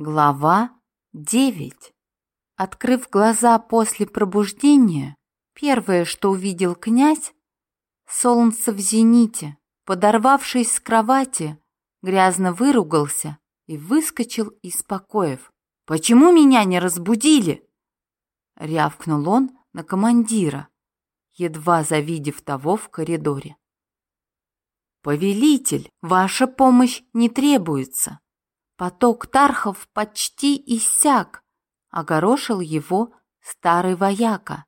Глава 9. Открыв глаза после пробуждения, первое, что увидел князь, солнце в зените. Подорвавшись с кровати, грязно выругался и выскочил из покоев. «Почему меня не разбудили?» Рявкнул он на командира, едва завидев того в коридоре. «Повелитель, ваша помощь не требуется!» Поток тархов почти иссяк, огорошил его старый вояка.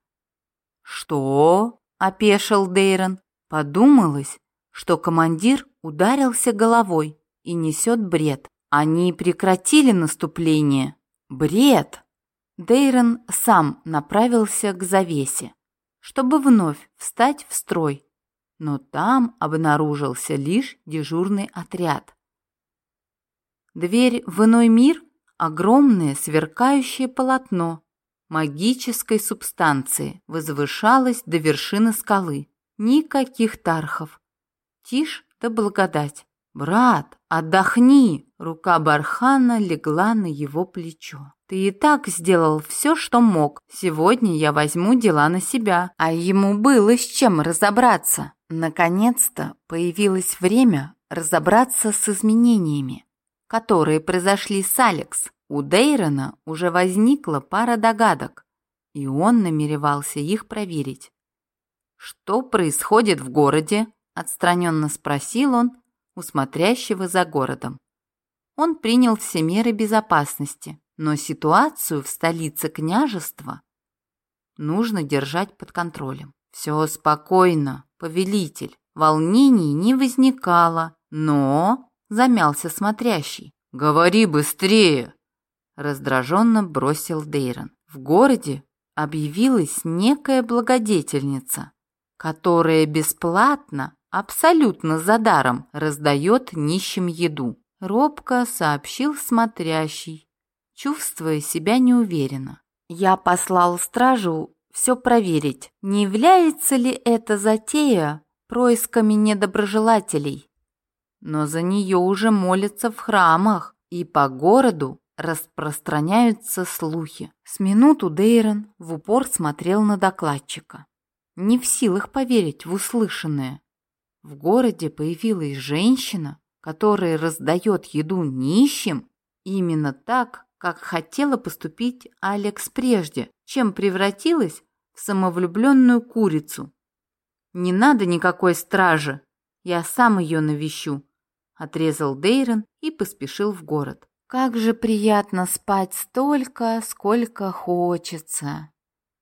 «Что?» — опешил Дейрон. Подумалось, что командир ударился головой и несет бред. Они прекратили наступление. Бред! Дейрон сам направился к завесе, чтобы вновь встать в строй, но там обнаружился лишь дежурный отряд. Дверь в иной мир — огромное сверкающее полотно магической субстанции возвышалось до вершины скалы. Никаких тархов. Тишь да благодать. «Брат, отдохни!» Рука Бархана легла на его плечо. «Ты и так сделал все, что мог. Сегодня я возьму дела на себя». А ему было с чем разобраться. Наконец-то появилось время разобраться с изменениями которые произошли с Алекс, у Дейрона уже возникла пара догадок, и он намеревался их проверить. «Что происходит в городе?» – отстраненно спросил он у смотрящего за городом. Он принял все меры безопасности, но ситуацию в столице княжества нужно держать под контролем. Все спокойно, повелитель, волнений не возникало, но замялся смотрящий. «Говори быстрее!» Раздраженно бросил Дейрон. В городе объявилась некая благодетельница, которая бесплатно, абсолютно за даром раздает нищим еду. Робко сообщил смотрящий, чувствуя себя неуверенно. Я послал стражу все проверить, не является ли эта затея происками недоброжелателей но за нее уже молятся в храмах, и по городу распространяются слухи. С минуту Дейрон в упор смотрел на докладчика. Не в силах поверить в услышанное. В городе появилась женщина, которая раздает еду нищим, именно так, как хотела поступить Алекс прежде, чем превратилась в самовлюбленную курицу. «Не надо никакой стражи, я сам ее навещу», отрезал Дейрон и поспешил в город. Как же приятно спать столько, сколько хочется.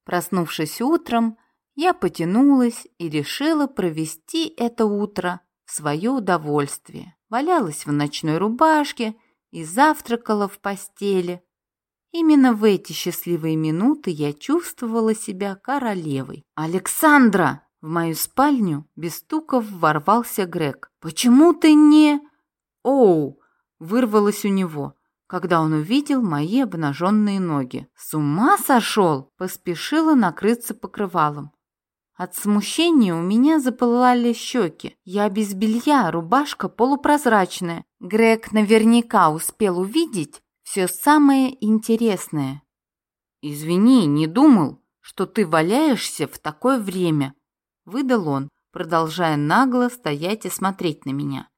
Проснувшись утром, я потянулась и решила провести это утро в свое удовольствие. Валялась в ночной рубашке и завтракала в постели. Именно в эти счастливые минуты я чувствовала себя королевой. «Александра!» В мою спальню без стуков ворвался Грег. «Почему ты не...» «Оу!» — вырвалось у него, когда он увидел мои обнаженные ноги. «С ума сошел!» — поспешила накрыться покрывалом. От смущения у меня запылали щеки. Я без белья, рубашка полупрозрачная. Грег наверняка успел увидеть все самое интересное. «Извини, не думал, что ты валяешься в такое время», — выдал он, продолжая нагло стоять и смотреть на меня.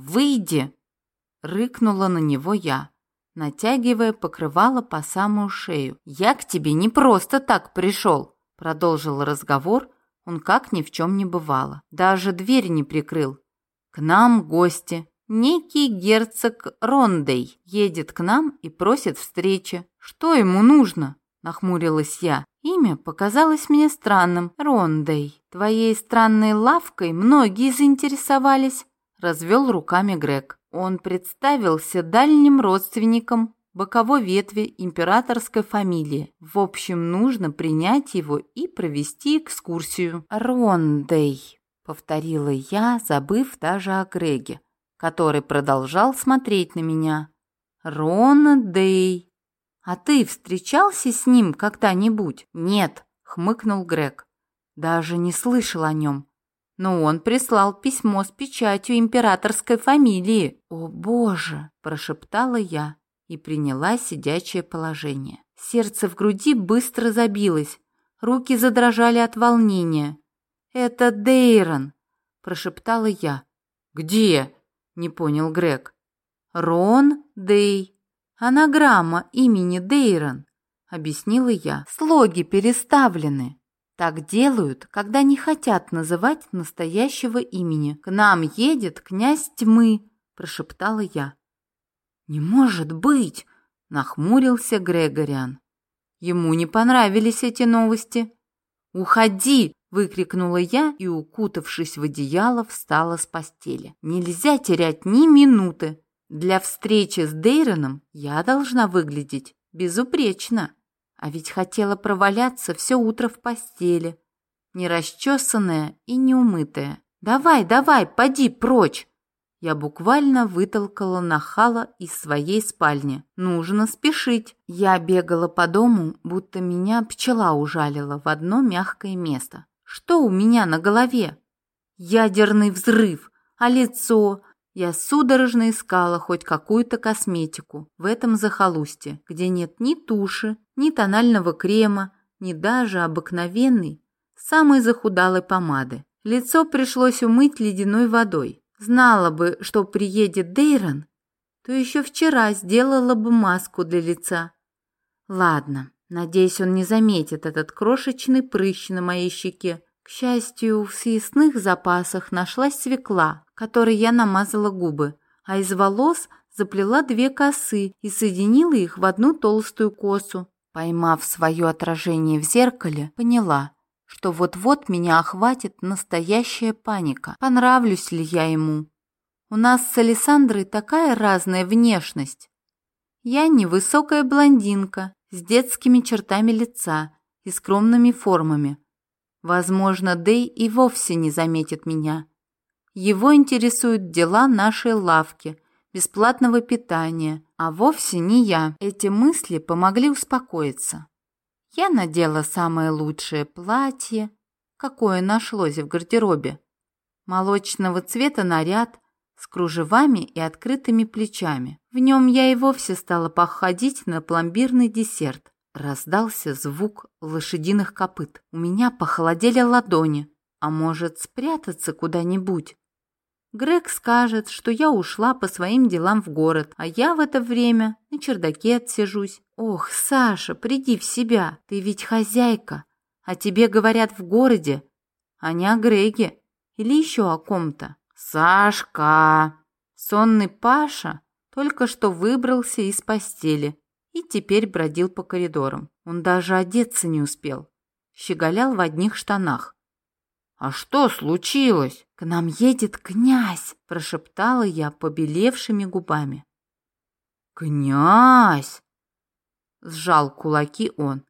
«Выйди!» — рыкнула на него я, натягивая покрывало по самую шею. «Я к тебе не просто так пришел!» — продолжил разговор, он как ни в чем не бывало. Даже дверь не прикрыл. «К нам гости. Некий герцог Рондей едет к нам и просит встречи. Что ему нужно?» — нахмурилась я. Имя показалось мне странным. Рондей. Твоей странной лавкой многие заинтересовались развел руками Грег. Он представился дальним родственником боковой ветви императорской фамилии. В общем, нужно принять его и провести экскурсию. «Рондей», — повторила я, забыв даже о Греге, который продолжал смотреть на меня. «Рондей. А ты встречался с ним когда-нибудь?» «Нет», — хмыкнул Грег. «Даже не слышал о нем но он прислал письмо с печатью императорской фамилии. «О, Боже!» – прошептала я и приняла сидячее положение. Сердце в груди быстро забилось, руки задрожали от волнения. «Это Дейрон!» – прошептала я. «Где?» – не понял Грег. «Рон Дей. Анаграмма имени Дейрон», – объяснила я. «Слоги переставлены. Так делают, когда не хотят называть настоящего имени. К нам едет князь тьмы», – прошептала я. «Не может быть!» – нахмурился Грегориан. Ему не понравились эти новости. «Уходи!» – выкрикнула я и, укутавшись в одеяло, встала с постели. «Нельзя терять ни минуты. Для встречи с Дейроном я должна выглядеть безупречно. А ведь хотела проваляться все утро в постели, нерасчесанная и неумытая. Давай, давай, поди прочь!» Я буквально вытолкала нахала из своей спальни. Нужно спешить. Я бегала по дому, будто меня пчела ужалила в одно мягкое место. Что у меня на голове? Ядерный взрыв, а лицо... Я судорожно искала хоть какую-то косметику в этом захолустье, где нет ни туши, ни тонального крема, ни даже обыкновенной, самой захудалой помады. Лицо пришлось умыть ледяной водой. Знала бы, что приедет Дейрон, то еще вчера сделала бы маску для лица. Ладно, надеюсь, он не заметит этот крошечный прыщ на моей щеке. К счастью, в съестных запасах нашлась свекла, которой я намазала губы, а из волос заплела две косы и соединила их в одну толстую косу. Поймав свое отражение в зеркале, поняла, что вот-вот меня охватит настоящая паника. Понравлюсь ли я ему? У нас с Александрой такая разная внешность. Я невысокая блондинка с детскими чертами лица и скромными формами. Возможно, Дэй и вовсе не заметит меня. Его интересуют дела нашей лавки, бесплатного питания, а вовсе не я. Эти мысли помогли успокоиться. Я надела самое лучшее платье, какое нашлось в гардеробе. Молочного цвета наряд с кружевами и открытыми плечами. В нем я и вовсе стала походить на пломбирный десерт. Раздался звук лошадиных копыт. У меня похолодели ладони. А может, спрятаться куда-нибудь? Грег скажет, что я ушла по своим делам в город, а я в это время на чердаке отсижусь. Ох, Саша, приди в себя, ты ведь хозяйка, а тебе говорят в городе, а не о Греге или еще о ком-то. Сашка! Сонный Паша только что выбрался из постели и теперь бродил по коридорам. Он даже одеться не успел. Щеголял в одних штанах. «А что случилось?» «К нам едет князь!» – прошептала я побелевшими губами. «Князь!» – сжал кулаки он.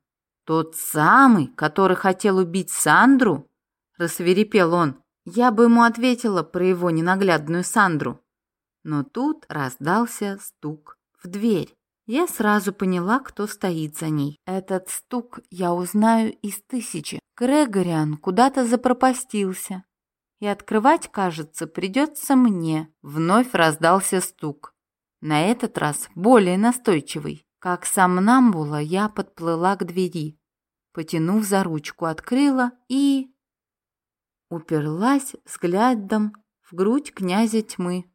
«Тот самый, который хотел убить Сандру?» – рассверепел он. Я бы ему ответила про его ненаглядную Сандру. Но тут раздался стук в дверь. Я сразу поняла, кто стоит за ней. Этот стук я узнаю из тысячи. Грегориан куда-то запропастился. И открывать, кажется, придется мне. Вновь раздался стук. На этот раз более настойчивый. Как сомнамбула, я подплыла к двери. Потянув за ручку, открыла и... Уперлась взглядом в грудь князя тьмы.